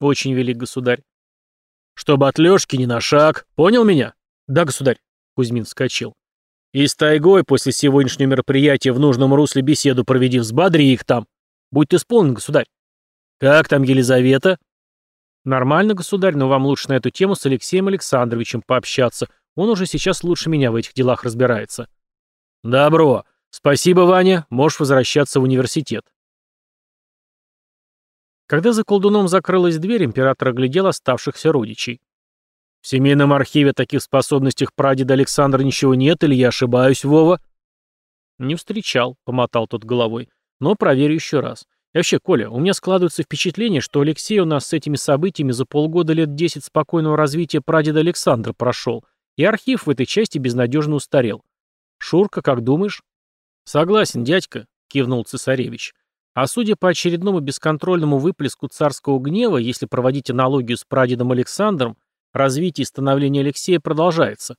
Очень велик, государь. Чтобы от Лёшки не на шаг. Понял меня? Да, государь. Кузьмин вскочил. И с тайгой после сегодняшнего мероприятия в нужном русле беседу проведи, взбодри их там. Будь исполнен, государь. Как там Елизавета? Нормально, государь, но вам лучше на эту тему с Алексеем Александровичем пообщаться. Он уже сейчас лучше меня в этих делах разбирается. Добро. Спасибо, Ваня. Можешь возвращаться в университет. Когда за колдуном закрылась дверь, император оглядел оставшихся родичей. «В семейном архиве таких способностях прадеда Александра ничего нет, или я ошибаюсь, Вова?» «Не встречал», — помотал тот головой. «Но проверю еще раз. И вообще, Коля, у меня складывается впечатление, что Алексей у нас с этими событиями за полгода лет десять спокойного развития прадеда Александра прошел, и архив в этой части безнадежно устарел. Шурка, как думаешь?» «Согласен, дядька», — кивнул цесаревич. А судя по очередному бесконтрольному выплеску царского гнева, если проводить аналогию с прадедом Александром, развитие и становление Алексея продолжается.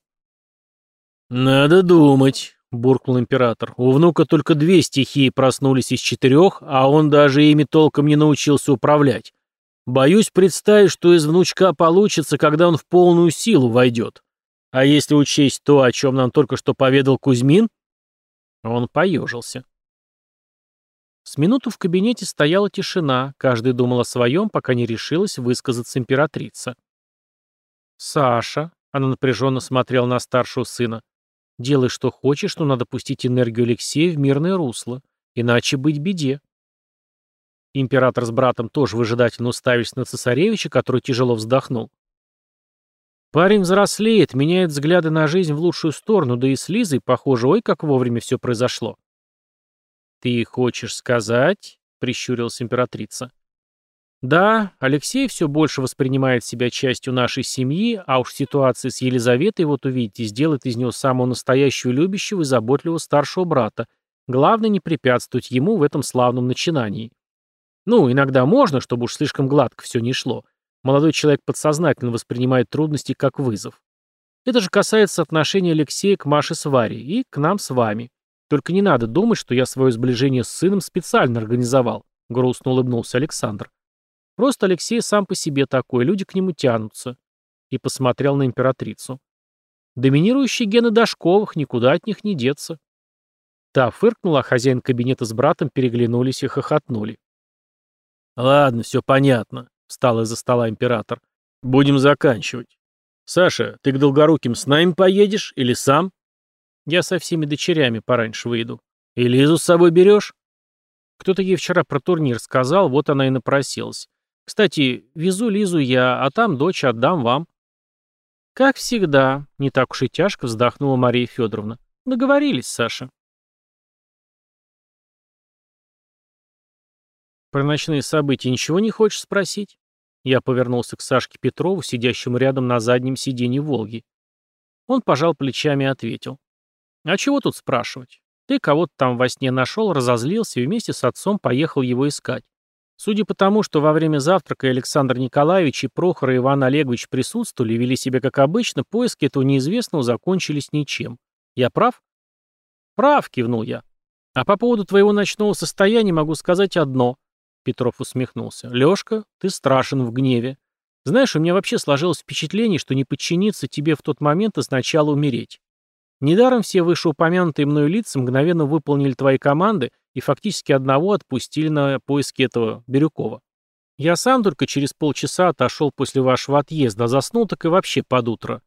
«Надо думать», — буркнул император. «У внука только две стихии проснулись из четырех, а он даже ими толком не научился управлять. Боюсь представить, что из внучка получится, когда он в полную силу войдет. А если учесть то, о чем нам только что поведал Кузьмин?» Он поежился. С минуту в кабинете стояла тишина, каждый думал о своем, пока не решилась высказаться императрица. «Саша», — она напряженно смотрела на старшего сына, — «делай, что хочешь, но надо пустить энергию Алексея в мирное русло, иначе быть беде». Император с братом тоже выжидательно уставились на цесаревича, который тяжело вздохнул. Парень взрослеет, меняет взгляды на жизнь в лучшую сторону, да и с Лизой, похоже, ой, как вовремя все произошло. «Ты хочешь сказать?» — прищурилась императрица. «Да, Алексей все больше воспринимает себя частью нашей семьи, а уж ситуация с Елизаветой, вот увидите, сделает из него самого настоящего любящего и заботливого старшего брата. Главное не препятствовать ему в этом славном начинании. Ну, иногда можно, чтобы уж слишком гладко все не шло. Молодой человек подсознательно воспринимает трудности как вызов. Это же касается отношения Алексея к Маше с Варей и к нам с вами. Только не надо думать, что я свое сближение с сыном специально организовал, грустно улыбнулся Александр. Просто Алексей сам по себе такой, люди к нему тянутся. И посмотрел на императрицу. Доминирующие гены Дашковых, никуда от них не деться. Та фыркнула, а хозяин кабинета с братом переглянулись и хохотнули. «Ладно, все понятно», — встал из-за стола император. «Будем заканчивать. Саша, ты к Долгоруким с нами поедешь или сам?» Я со всеми дочерями пораньше выйду. И Лизу с собой берешь? Кто-то ей вчера про турнир сказал, вот она и напросилась. Кстати, везу Лизу я, а там дочь отдам вам. Как всегда, не так уж и тяжко вздохнула Мария Федоровна. Договорились, Саша. Про ночные события ничего не хочешь спросить? Я повернулся к Сашке Петрову, сидящему рядом на заднем сиденье «Волги». Он пожал плечами и ответил. А чего тут спрашивать? Ты кого-то там во сне нашел, разозлился и вместе с отцом поехал его искать. Судя по тому, что во время завтрака Александр Николаевич и Прохор и Иван Олегович присутствовали и вели себя как обычно, поиски этого неизвестного закончились ничем. Я прав? Прав, кивнул я. А по поводу твоего ночного состояния могу сказать одно. Петров усмехнулся. Лёшка, ты страшен в гневе. Знаешь, у меня вообще сложилось впечатление, что не подчиниться тебе в тот момент означало умереть. Недаром все вышеупомянутые мною лица мгновенно выполнили твои команды и фактически одного отпустили на поиски этого Бирюкова. Я сам только через полчаса отошел после вашего отъезда, а заснул так и вообще под утро.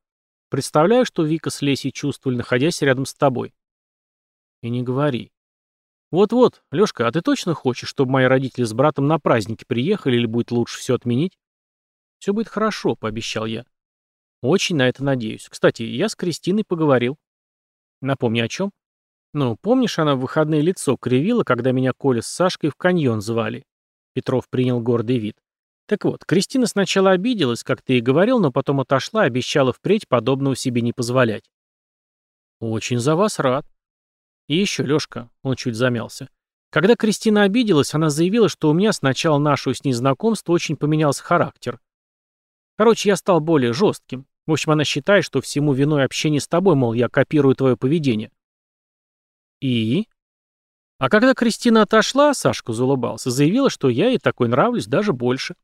Представляю, что Вика с Лесей чувствовали, находясь рядом с тобой. И не говори. Вот-вот, Лешка, а ты точно хочешь, чтобы мои родители с братом на праздники приехали или будет лучше все отменить? Все будет хорошо, пообещал я. Очень на это надеюсь. Кстати, я с Кристиной поговорил. Напомни о чем? Ну, помнишь, она в выходные лицо кривила, когда меня Коля с Сашкой в каньон звали? Петров принял гордый вид. Так вот, Кристина сначала обиделась, как ты и говорил, но потом отошла, обещала впредь подобного себе не позволять. Очень за вас рад. И еще, Лешка, он чуть замялся. Когда Кристина обиделась, она заявила, что у меня с начала нашего с ней знакомства очень поменялся характер. Короче, я стал более жестким. В общем, она считает, что всему виной общение с тобой, мол, я копирую твое поведение. И? А когда Кристина отошла, Сашка заулыбался, заявила, что я ей такой нравлюсь даже больше.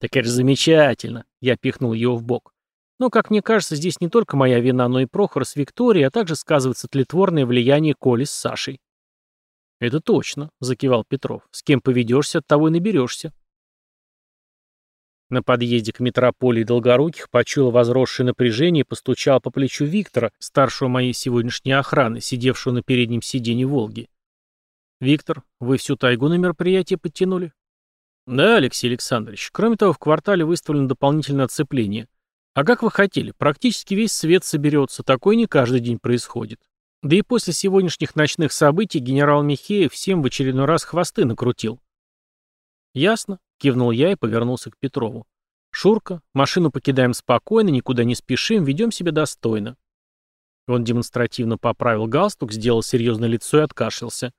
Так это же замечательно, я пихнул ее в бок. Но, как мне кажется, здесь не только моя вина, но и Прохор с Викторией, а также сказывается тлетворное влияние Коли с Сашей. «Это точно», — закивал Петров. «С кем поведешься, от того и наберешься». На подъезде к метрополии Долгоруких почуял возросшее напряжение и постучал по плечу Виктора, старшего моей сегодняшней охраны, сидевшего на переднем сиденье «Волги». «Виктор, вы всю тайгу на мероприятие подтянули?» «Да, Алексей Александрович. Кроме того, в квартале выставлено дополнительное оцепление. А как вы хотели, практически весь свет соберется, такое не каждый день происходит. Да и после сегодняшних ночных событий генерал Михеев всем в очередной раз хвосты накрутил». «Ясно. Кивнул я и повернулся к Петрову. «Шурка, машину покидаем спокойно, никуда не спешим, ведем себя достойно». Он демонстративно поправил галстук, сделал серьезное лицо и откашлялся.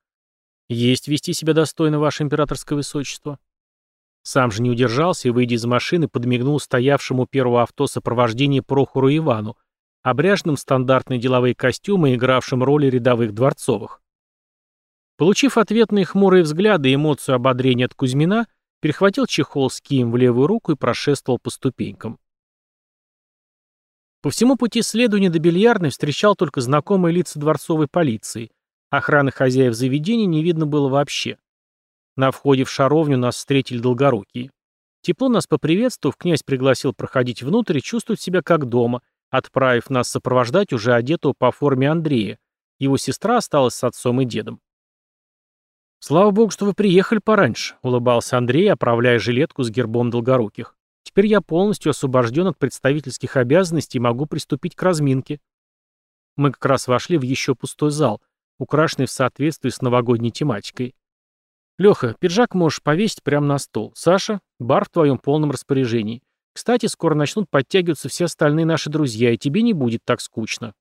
Есть вести себя достойно, ваше императорское высочество. Сам же не удержался и, выйдя из машины, подмигнул стоявшему первого авто сопровождения Прохору Ивану, обряженным стандартные деловые костюмы, игравшим роли рядовых дворцовых. Получив ответные хмурые взгляды и эмоцию ободрения от Кузьмина, перехватил чехол с кием в левую руку и прошествовал по ступенькам. По всему пути следования до бильярдной встречал только знакомые лица дворцовой полиции. Охраны хозяев заведения не видно было вообще. На входе в шаровню нас встретили долгорукие. Тепло нас поприветствовав, князь пригласил проходить внутрь и чувствовать себя как дома, отправив нас сопровождать уже одетого по форме Андрея. Его сестра осталась с отцом и дедом. «Слава богу, что вы приехали пораньше», — улыбался Андрей, оправляя жилетку с гербом долгоруких. «Теперь я полностью освобожден от представительских обязанностей и могу приступить к разминке». Мы как раз вошли в еще пустой зал, украшенный в соответствии с новогодней тематикой. Леха, пиджак можешь повесить прямо на стол. Саша, бар в твоем полном распоряжении. Кстати, скоро начнут подтягиваться все остальные наши друзья, и тебе не будет так скучно.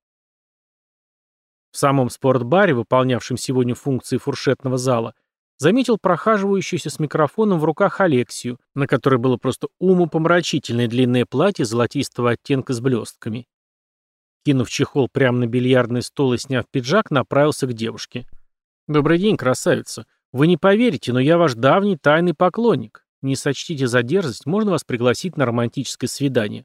В самом спортбаре, выполнявшем сегодня функции фуршетного зала, заметил прохаживающуюся с микрофоном в руках Алексию, на которой было просто умопомрачительное длинное платье золотистого оттенка с блестками. Кинув чехол прямо на бильярдный стол и сняв пиджак, направился к девушке. «Добрый день, красавица. Вы не поверите, но я ваш давний тайный поклонник. Не сочтите за дерзость, можно вас пригласить на романтическое свидание.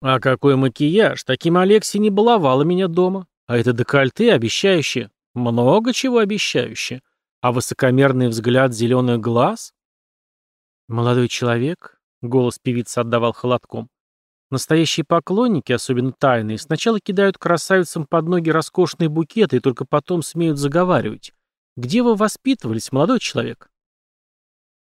А какой макияж! Таким Алексей не баловала меня дома. А это декольте, обещающее. Много чего обещающее. А высокомерный взгляд зеленых глаз? Молодой человек, голос певицы отдавал холодком. Настоящие поклонники, особенно тайные, сначала кидают красавицам под ноги роскошные букеты и только потом смеют заговаривать. Где вы воспитывались, молодой человек?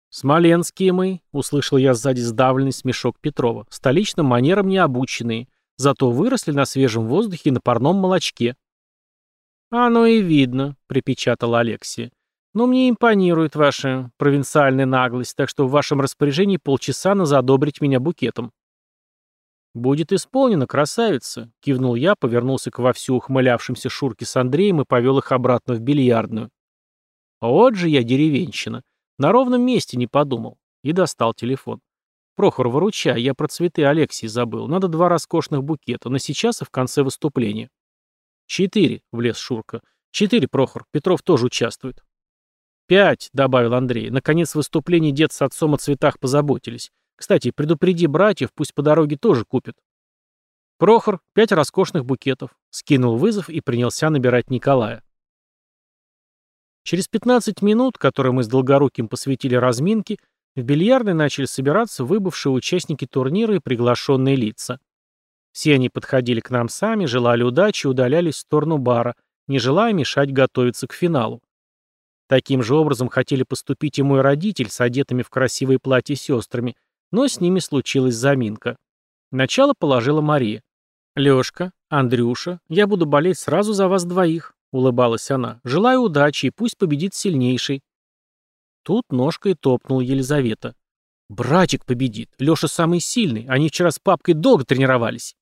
Смоленские мы, услышал я сзади сдавленный смешок Петрова, столичным манерам не обученные, зато выросли на свежем воздухе и на парном молочке. Оно и видно, припечатала Алексия. Но мне импонирует ваша провинциальная наглость, так что в вашем распоряжении полчаса на задобрить меня букетом. «Будет исполнено, красавица», — кивнул я, повернулся к вовсю ухмылявшимся Шурке с Андреем и повел их обратно в бильярдную. Вот же я деревенщина. На ровном месте не подумал. И достал телефон. Прохор, выручай, я про цветы Алексии забыл. Надо два роскошных букета, на сейчас и в конце выступления. Четыре, влез Шурка. Четыре, Прохор. Петров тоже участвует. Пять, добавил Андрей. Наконец выступление дед с отцом о цветах позаботились. Кстати, предупреди братьев, пусть по дороге тоже купят. Прохор, пять роскошных букетов. Скинул вызов и принялся набирать Николая. Через 15 минут, которые мы с Долгоруким посвятили разминке, в бильярдной начали собираться выбывшие участники турнира и приглашенные лица. Все они подходили к нам сами, желали удачи и удалялись в сторону бара, не желая мешать готовиться к финалу. Таким же образом хотели поступить и мой родитель с одетыми в красивые платья сестрами, но с ними случилась заминка. Начало положила Мария. «Лёшка, Андрюша, я буду болеть сразу за вас двоих улыбалась она. «Желаю удачи, и пусть победит сильнейший». Тут ножкой топнул Елизавета. «Братик победит. Леша самый сильный. Они вчера с папкой долго тренировались».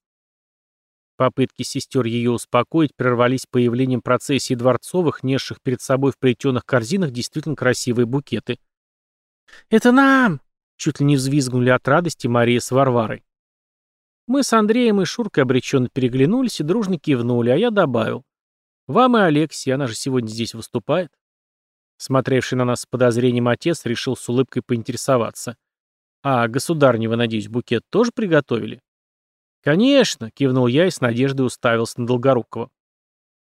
Попытки сестер ее успокоить прервались появлением процессии дворцовых, несших перед собой в плетеных корзинах действительно красивые букеты. «Это нам!» — чуть ли не взвизгнули от радости Мария с Варварой. Мы с Андреем и Шуркой обреченно переглянулись и дружно кивнули, а я добавил. Вам и Алексей, она же сегодня здесь выступает. Смотревший на нас с подозрением отец решил с улыбкой поинтересоваться. А государнева, надеюсь, букет тоже приготовили? Конечно, кивнул я и с надеждой уставился на Долгорукова.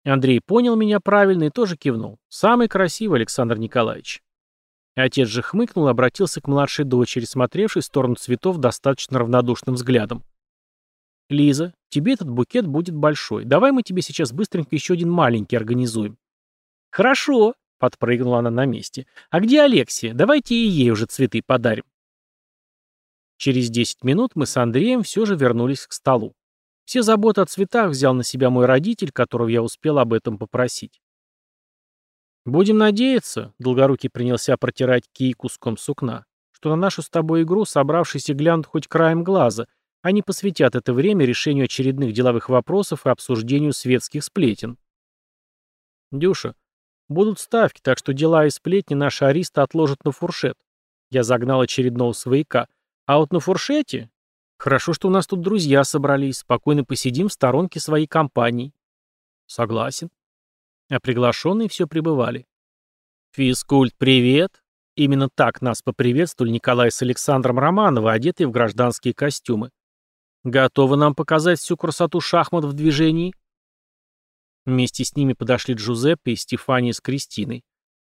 Андрей понял меня правильно и тоже кивнул. Самый красивый, Александр Николаевич. Отец же хмыкнул и обратился к младшей дочери, смотревшей в сторону цветов достаточно равнодушным взглядом. «Лиза, тебе этот букет будет большой. Давай мы тебе сейчас быстренько еще один маленький организуем». «Хорошо», — подпрыгнула она на месте. «А где Алексия? Давайте и ей уже цветы подарим». Через 10 минут мы с Андреем все же вернулись к столу. Все заботы о цветах взял на себя мой родитель, которого я успел об этом попросить. «Будем надеяться», — Долгорукий принялся протирать кий куском сукна, «что на нашу с тобой игру собравшиеся глянут хоть краем глаза они посвятят это время решению очередных деловых вопросов и обсуждению светских сплетен. Дюша, Будут ставки, так что дела и сплетни наши аристы отложат на фуршет. Я загнал очередного свояка. А вот на фуршете... Хорошо, что у нас тут друзья собрались. Спокойно посидим в сторонке своей компании. Согласен. А приглашенные все прибывали. Физкульт, привет. Именно так нас поприветствовали Николай с Александром Романовы, одетые в гражданские костюмы. Готовы нам показать всю красоту шахмат в движении? Вместе с ними подошли Джузеппе и Стефания с Кристиной.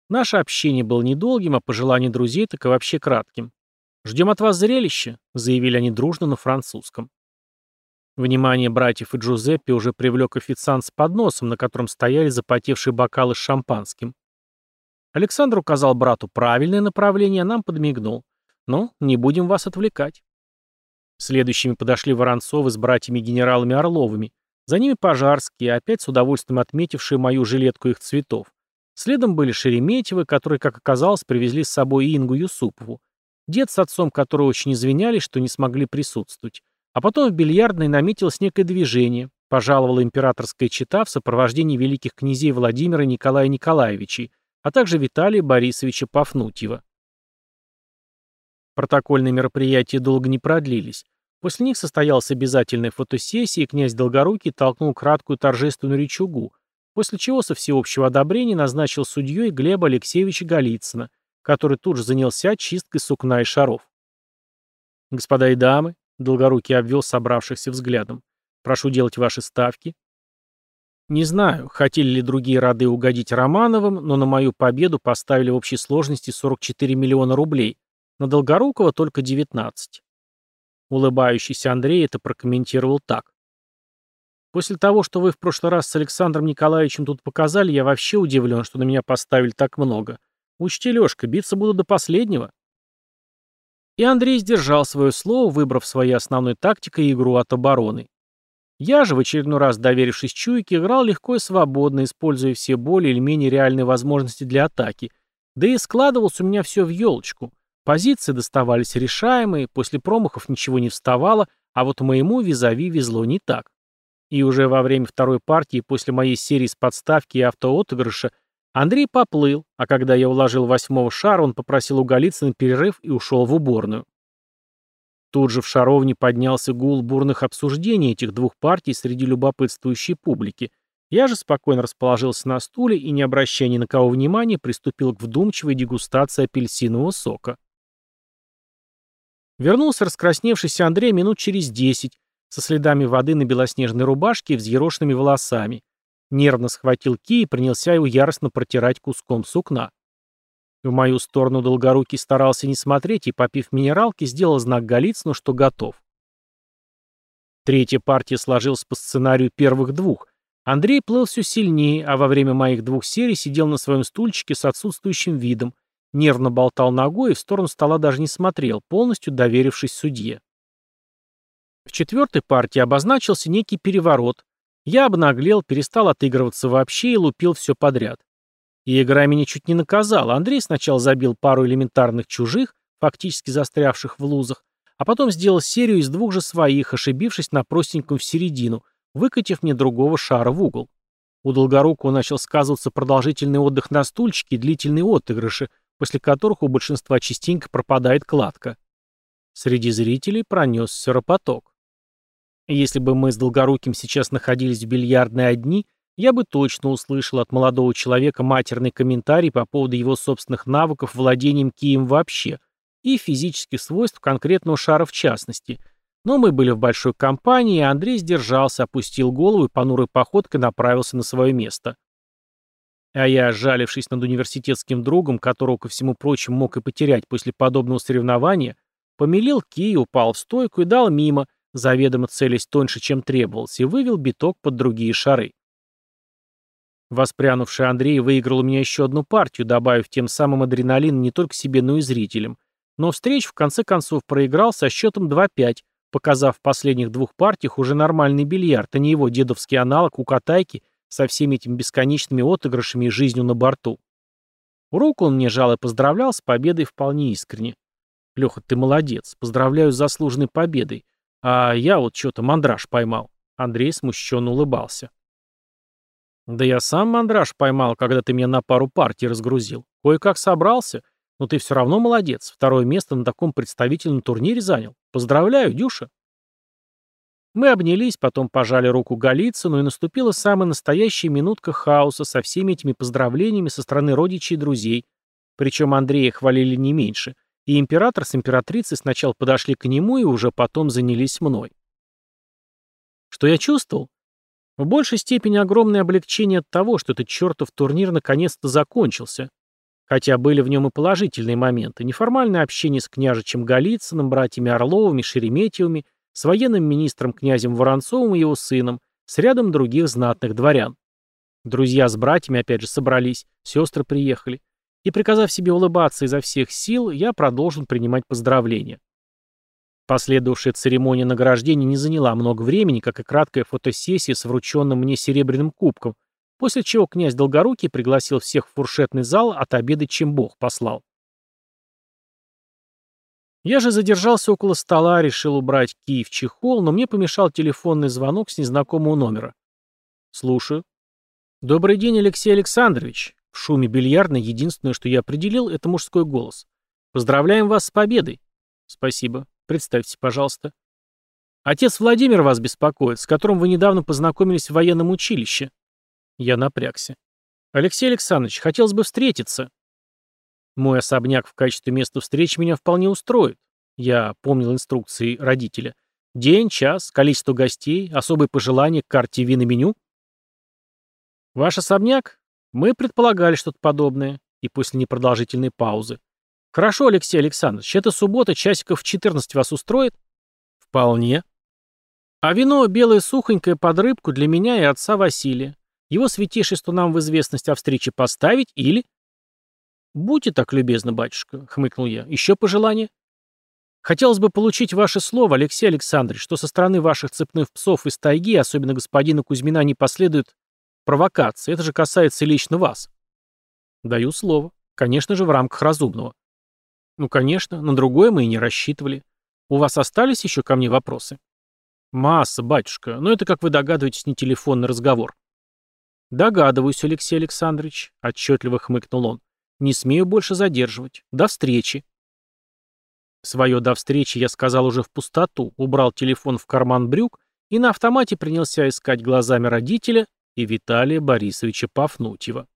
Наше общение было недолгим, а пожелание друзей так и вообще кратким. «Ждем от вас зрелища», — заявили они дружно на французском. Внимание братьев и Джузеппе уже привлек официант с подносом, на котором стояли запотевшие бокалы с шампанским. Александр указал брату правильное направление, а нам подмигнул. «Ну, не будем вас отвлекать». Следующими подошли Воронцовы с братьями-генералами Орловыми. За ними пожарские, опять с удовольствием отметившие мою жилетку их цветов. Следом были Шереметьевы, которые, как оказалось, привезли с собой Ингу Юсупову. Дед с отцом, которые очень извинялись, что не смогли присутствовать. А потом в бильярдной наметилось некое движение. Пожаловала императорская чита в сопровождении великих князей Владимира и Николая Николаевичей, а также Виталия Борисовича Пафнутьева. Протокольные мероприятия долго не продлились. После них состоялась обязательная фотосессия, и князь Долгорукий толкнул краткую торжественную речугу, после чего со всеобщего одобрения назначил судьей Глеба Алексеевича Голицына, который тут же занялся чисткой сукна и шаров. «Господа и дамы», — Долгорукий обвел собравшихся взглядом, — «прошу делать ваши ставки». Не знаю, хотели ли другие роды угодить Романовым, но на мою победу поставили в общей сложности 44 миллиона рублей, на Долгорукова только 19. Улыбающийся Андрей это прокомментировал так. После того, что вы в прошлый раз с Александром Николаевичем тут показали, я вообще удивлен, что на меня поставили так много. Учти, Лешка, биться буду до последнего. И Андрей сдержал свое слово, выбрав своей основной тактикой игру от обороны. Я же, в очередной раз доверившись чуйке, играл легко и свободно, используя все более или менее реальные возможности для атаки. Да и складывалось у меня все в елочку. Позиции доставались решаемые, после промахов ничего не вставало, а вот моему визави везло не так. И уже во время второй партии, после моей серии с подставки и автоотыгрыша, Андрей поплыл, а когда я уложил восьмого шара, он попросил у Голицына перерыв и ушел в уборную. Тут же в шаровне поднялся гул бурных обсуждений этих двух партий среди любопытствующей публики. Я же спокойно расположился на стуле и, не обращая ни на кого внимания, приступил к вдумчивой дегустации апельсинового сока. Вернулся раскрасневшийся Андрей минут через десять, со следами воды на белоснежной рубашке и взъерошенными волосами. Нервно схватил ки и принялся его яростно протирать куском сукна. В мою сторону Долгорукий старался не смотреть и, попив минералки, сделал знак Голицыну, что готов. Третья партия сложилась по сценарию первых двух. Андрей плыл все сильнее, а во время моих двух серий сидел на своем стульчике с отсутствующим видом, нервно болтал ногой и в сторону стола даже не смотрел, полностью доверившись судье. В четвертой партии обозначился некий переворот. Я обнаглел, перестал отыгрываться вообще и лупил все подряд. И игра меня чуть не наказала. Андрей сначала забил пару элементарных чужих, фактически застрявших в лузах, а потом сделал серию из двух же своих, ошибившись на простеньком в середину, выкатив мне другого шара в угол. У Долгорукого начал сказываться продолжительный отдых на стульчике и длительные отыгрыши, после которых у большинства частенько пропадает кладка. Среди зрителей пронесся ропоток. Если бы мы с Долгоруким сейчас находились в бильярдной одни – я бы точно услышал от молодого человека матерный комментарий по поводу его собственных навыков владением кием вообще и физических свойств конкретного шара в частности. Но мы были в большой компании, и Андрей сдержался, опустил голову и понурой походкой направился на свое место. А я, жалившись над университетским другом, которого, ко всему прочему, мог и потерять после подобного соревнования, помелил ки, упал в стойку и дал мимо, заведомо целясь тоньше, чем требовалось, и вывел биток под другие шары. Воспрянувший Андрей выиграл у меня еще одну партию, добавив тем самым адреналин не только себе, но и зрителям. Но встреч в конце концов проиграл со счетом 2-5, показав в последних двух партиях уже нормальный бильярд, а не его дедовский аналог у катайки со всеми этими бесконечными отыгрышами и жизнью на борту. Руку он мне жал и поздравлял с победой вполне искренне. «Леха, ты молодец, поздравляю с заслуженной победой. А я вот что-то мандраж поймал». Андрей смущенно улыбался. Да я сам мандраж поймал, когда ты меня на пару партий разгрузил. Кое-как собрался, но ты все равно молодец. Второе место на таком представительном турнире занял. Поздравляю, Дюша. Мы обнялись, потом пожали руку Голицыну, и наступила самая настоящая минутка хаоса со всеми этими поздравлениями со стороны родичей и друзей. Причем Андрея хвалили не меньше. И император с императрицей сначала подошли к нему и уже потом занялись мной. Что я чувствовал? В большей степени огромное облегчение от того, что этот чертов турнир наконец-то закончился. Хотя были в нем и положительные моменты. Неформальное общение с княжичем Голицыным, братьями Орловыми, Шереметьевыми, с военным министром князем Воронцовым и его сыном, с рядом других знатных дворян. Друзья с братьями опять же собрались, сестры приехали. И приказав себе улыбаться изо всех сил, я продолжил принимать поздравления. Последовавшая церемония награждения не заняла много времени, как и краткая фотосессия с врученным мне серебряным кубком, после чего князь Долгорукий пригласил всех в фуршетный зал отобедать, чем Бог послал. Я же задержался около стола, решил убрать кий в чехол, но мне помешал телефонный звонок с незнакомого номера. «Слушаю». «Добрый день, Алексей Александрович». В шуме бильярдной единственное, что я определил, это мужской голос. «Поздравляем вас с победой». «Спасибо. Представьте, пожалуйста. Отец Владимир вас беспокоит, с которым вы недавно познакомились в военном училище. Я напрягся. Алексей Александрович, хотелось бы встретиться. Мой особняк в качестве места встречи меня вполне устроит. Я помнил инструкции родителя. День, час, количество гостей, особые пожелания к карте вин меню. Ваш особняк? Мы предполагали что-то подобное. И после непродолжительной паузы. «Хорошо, Алексей Александрович, это суббота, часиков в 14 вас устроит?» «Вполне». «А вино белое сухонькое под рыбку для меня и отца Василия. Его святейшество нам в известность о встрече поставить или...» «Будьте так любезны, батюшка», — хмыкнул я. «Еще пожелание?» «Хотелось бы получить ваше слово, Алексей Александрович, что со стороны ваших цепных псов из тайги, особенно господина Кузьмина, не последует провокации. Это же касается лично вас». «Даю слово. Конечно же, в рамках разумного». Ну, конечно, на другое мы и не рассчитывали. У вас остались еще ко мне вопросы? Масса, батюшка, но это, как вы догадываетесь, не телефонный разговор. Догадываюсь, Алексей Александрович, отчетливо хмыкнул он. Не смею больше задерживать. До встречи. Свое «до встречи» я сказал уже в пустоту, убрал телефон в карман брюк и на автомате принялся искать глазами родителя и Виталия Борисовича Пафнутьева.